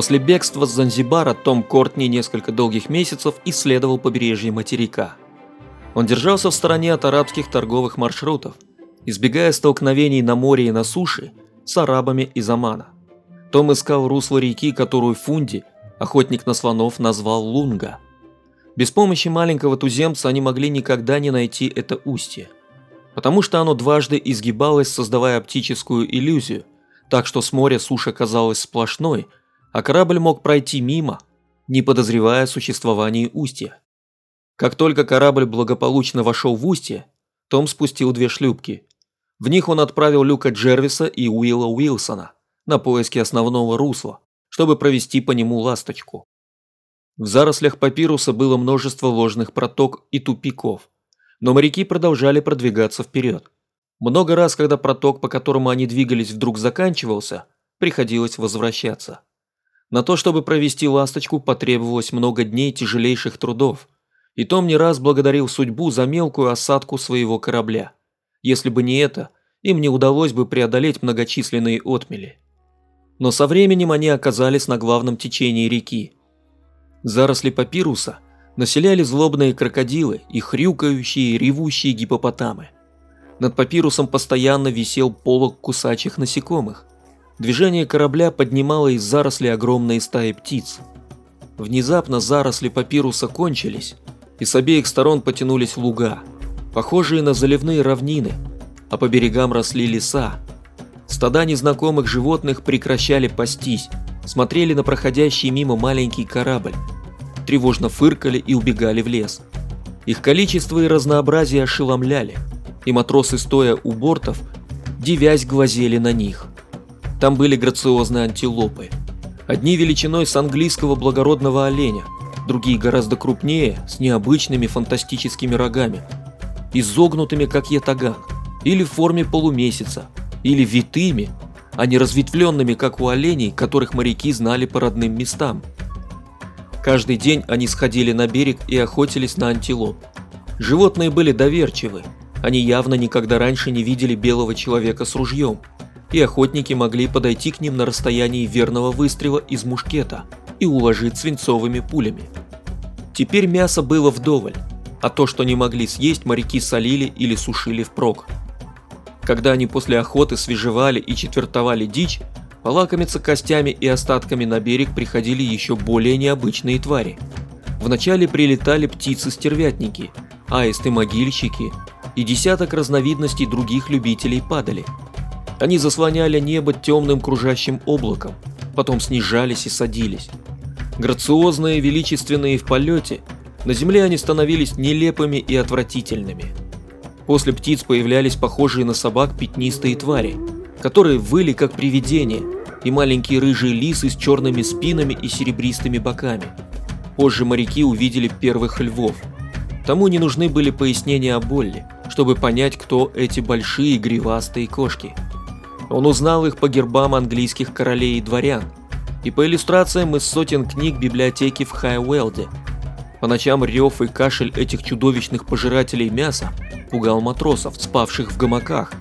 После бегства с Занзибара Том Кортни несколько долгих месяцев исследовал побережье материка. Он держался в стороне от арабских торговых маршрутов, избегая столкновений на море и на суше с арабами из Омана. Том искал русло реки, которую Фунди, охотник на слонов, назвал Лунга. Без помощи маленького туземца они могли никогда не найти это устье, потому что оно дважды изгибалось, создавая оптическую иллюзию, так что с моря суша казалась сплошной – а корабль мог пройти мимо, не подозревая о существовании устья. Как только корабль благополучно вошел в устье, Том спустил две шлюпки. В них он отправил Люка Джервиса и Уилла Уилсона на поиски основного русла, чтобы провести по нему ласточку. В зарослях папируса было множество ложных проток и тупиков, но моряки продолжали продвигаться вперед. Много раз, когда проток, по которому они двигались, вдруг заканчивался, приходилось возвращаться. На то, чтобы провести «Ласточку», потребовалось много дней тяжелейших трудов. И Том не раз благодарил судьбу за мелкую осадку своего корабля. Если бы не это, им не удалось бы преодолеть многочисленные отмели. Но со временем они оказались на главном течении реки. Заросли папируса населяли злобные крокодилы и хрюкающие, ревущие гипопотамы. Над папирусом постоянно висел полог кусачих насекомых, Движение корабля поднимало из зарослей огромные стаи птиц. Внезапно заросли папируса кончились, и с обеих сторон потянулись луга, похожие на заливные равнины, а по берегам росли леса. Стада незнакомых животных прекращали пастись, смотрели на проходящий мимо маленький корабль, тревожно фыркали и убегали в лес. Их количество и разнообразие ошеломляли, и матросы, стоя у бортов, девясь глазели на них. Там были грациозные антилопы. Одни величиной с английского благородного оленя, другие гораздо крупнее, с необычными фантастическими рогами, изогнутыми как ятаган, или в форме полумесяца, или витыми, а не разветвленными, как у оленей, которых моряки знали по родным местам. Каждый день они сходили на берег и охотились на антилоп. Животные были доверчивы, они явно никогда раньше не видели белого человека с ружьем – и охотники могли подойти к ним на расстоянии верного выстрела из мушкета и уложить свинцовыми пулями. Теперь мясо было вдоволь, а то, что не могли съесть, моряки солили или сушили впрок. Когда они после охоты свежевали и четвертовали дичь, полакомиться костями и остатками на берег приходили еще более необычные твари. Вначале прилетали птицы-стервятники, аисты-могильщики и десяток разновидностей других любителей падали – они заслоняли небо темным кружащим облаком, потом снижались и садились. Грациозные, величественные в полете, на земле они становились нелепыми и отвратительными. После птиц появлялись похожие на собак пятнистые твари, которые выли как привидения, и маленькие рыжие лисы с черными спинами и серебристыми боками. Позже моряки увидели первых львов. Тому не нужны были пояснения о Болле, чтобы понять, кто эти большие гривастые кошки – он узнал их по гербам английских королей и дворян, и по иллюстрациям из сотен книг библиотеки в Хайуэлде. По ночам рев и кашель этих чудовищных пожирателей мяса пугал матросов, спавших в гамаках,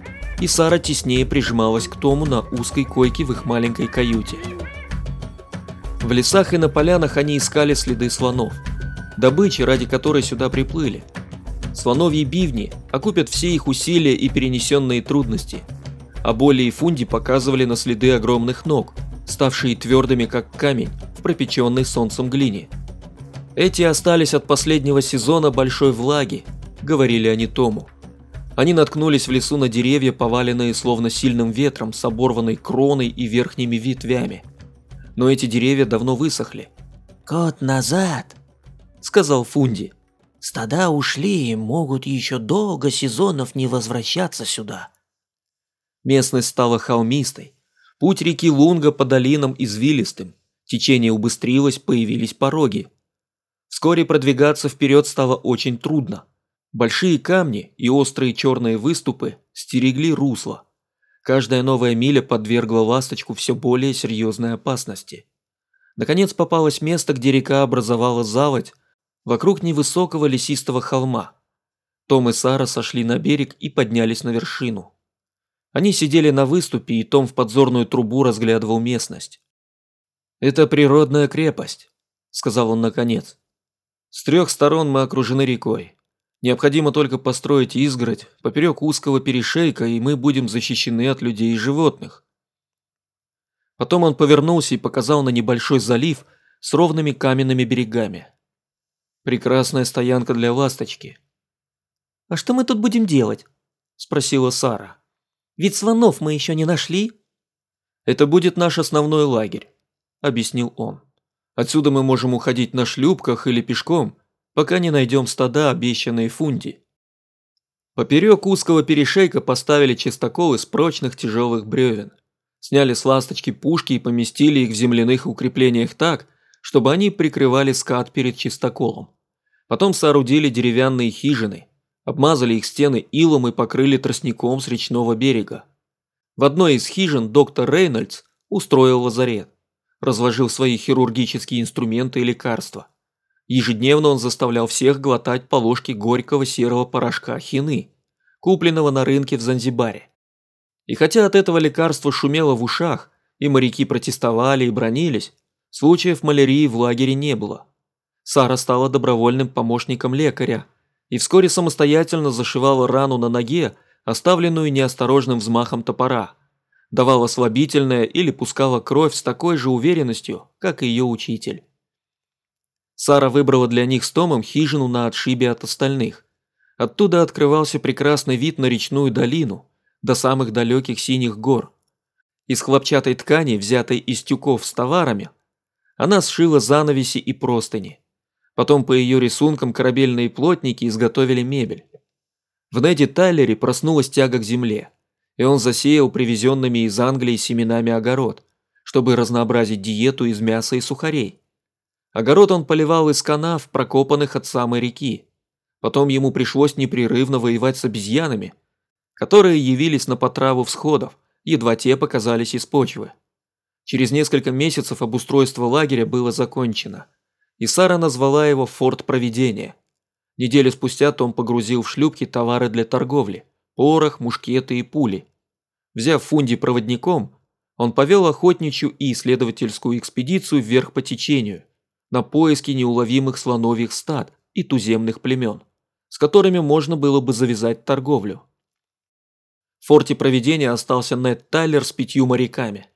и Сара теснее прижималась к Тому на узкой койке в их маленькой каюте. В лесах и на полянах они искали следы слонов, добычи, ради которой сюда приплыли. Слоновьи бивни окупят все их усилия и перенесенные трудности – а Боли и Фунди показывали на следы огромных ног, ставшие твердыми как камень в пропеченной солнцем глине. Эти остались от последнего сезона большой влаги, говорили они Тому. Они наткнулись в лесу на деревья, поваленные словно сильным ветром с оборванной кроной и верхними ветвями. Но эти деревья давно высохли. «Год назад», — сказал Фунди, — «стада ушли и могут еще долго сезонов не возвращаться сюда». Местность стала холмистой. Путь реки Лунга по долинам извилистым. Течение убыстрилось, появились пороги. Вскоре продвигаться вперед стало очень трудно. Большие камни и острые черные выступы стерегли русло. Каждая новая миля подвергла ласточку все более серьезной опасности. Наконец попалось место, где река образовала заводь вокруг невысокого лесистого холма. Том и Сара сошли на берег и поднялись на вершину. Они сидели на выступе, и Том в подзорную трубу разглядывал местность. «Это природная крепость», – сказал он наконец. «С трех сторон мы окружены рекой. Необходимо только построить изгородь поперек узкого перешейка, и мы будем защищены от людей и животных». Потом он повернулся и показал на небольшой залив с ровными каменными берегами. «Прекрасная стоянка для ласточки». «А что мы тут будем делать?» – спросила Сара. «Ведь слонов мы еще не нашли». «Это будет наш основной лагерь», – объяснил он. «Отсюда мы можем уходить на шлюпках или пешком, пока не найдем стада, обещанные Фунди». Поперек узкого перешейка поставили чистокол из прочных тяжелых бревен. Сняли с ласточки пушки и поместили их в земляных укреплениях так, чтобы они прикрывали скат перед чистоколом. Потом соорудили деревянные хижины, обмазали их стены илом и покрыли тростником с речного берега. В одной из хижин доктор Рейнольдс устроил лазарет, разложил свои хирургические инструменты и лекарства. Ежедневно он заставлял всех глотать по ложке горького серого порошка хины, купленного на рынке в Занзибаре. И хотя от этого лекарства шумело в ушах, и моряки протестовали и бронились, случаев малярии в лагере не было. Сара стала добровольным помощником лекаря и вскоре самостоятельно зашивала рану на ноге, оставленную неосторожным взмахом топора, давала слабительное или пускала кровь с такой же уверенностью, как и ее учитель. Сара выбрала для них с Томом хижину на отшибе от остальных. Оттуда открывался прекрасный вид на речную долину, до самых далеких синих гор. Из хлопчатой ткани, взятой из тюков с товарами, она сшила занавеси и простыни. Потом по ее рисункам корабельные плотники изготовили мебель. В Неди Тайлере проснулась тяга к земле, и он засеял привезенными из Англии семенами огород, чтобы разнообразить диету из мяса и сухарей. Огород он поливал из канав, прокопанных от самой реки. Потом ему пришлось непрерывно воевать с обезьянами, которые явились на потраву всходов, едва те показались из почвы. Через несколько месяцев обустройство лагеря было закончено, и Сара назвала его «Форт Провидения». Неделю спустя Том погрузил в шлюпки товары для торговли – порох, мушкеты и пули. Взяв Фунди проводником, он повел охотничью и исследовательскую экспедицию вверх по течению, на поиски неуловимых слоновьих стад и туземных племен, с которыми можно было бы завязать торговлю. В форте проведения остался Нед Тайлер с пятью моряками.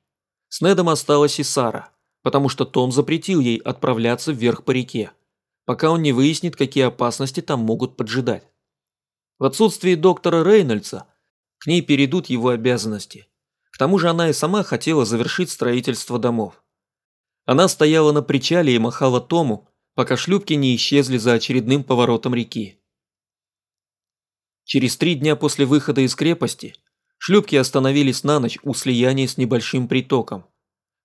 С Недом осталась и Сара, потому что Том запретил ей отправляться вверх по реке, пока он не выяснит, какие опасности там могут поджидать. В отсутствие доктора Рейнольдса к ней перейдут его обязанности. К тому же она и сама хотела завершить строительство домов. Она стояла на причале и махала Тому, пока шлюпки не исчезли за очередным поворотом реки. Через три дня после выхода из крепости шлюпки остановились на ночь у слияния с небольшим притоком.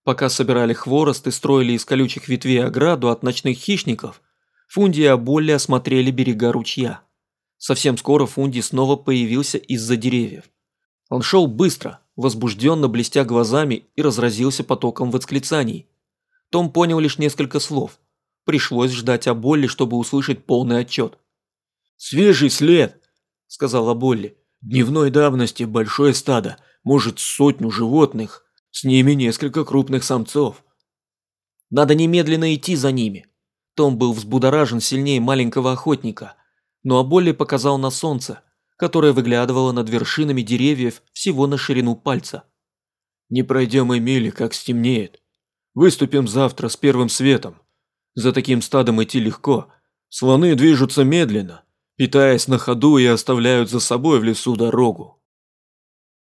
Пока собирали хворост и строили из колючих ветвей ограду от ночных хищников, Фунди и Аболли осмотрели берега ручья. Совсем скоро Фунди снова появился из-за деревьев. Он шел быстро, возбужденно блестя глазами и разразился потоком восклицаний. Том понял лишь несколько слов. Пришлось ждать Аболли, чтобы услышать полный отчет. «Свежий след!» – сказала Болли. «Дневной давности большое стадо, может сотню животных, с ними несколько крупных самцов». «Надо немедленно идти за ними». Том был взбудоражен сильнее маленького охотника, но Аболли показал на солнце, которое выглядывало над вершинами деревьев всего на ширину пальца. «Не пройдем и мили, как стемнеет. Выступим завтра с первым светом. За таким стадом идти легко. Слоны движутся медленно, питаясь на ходу и оставляют за собой в лесу дорогу.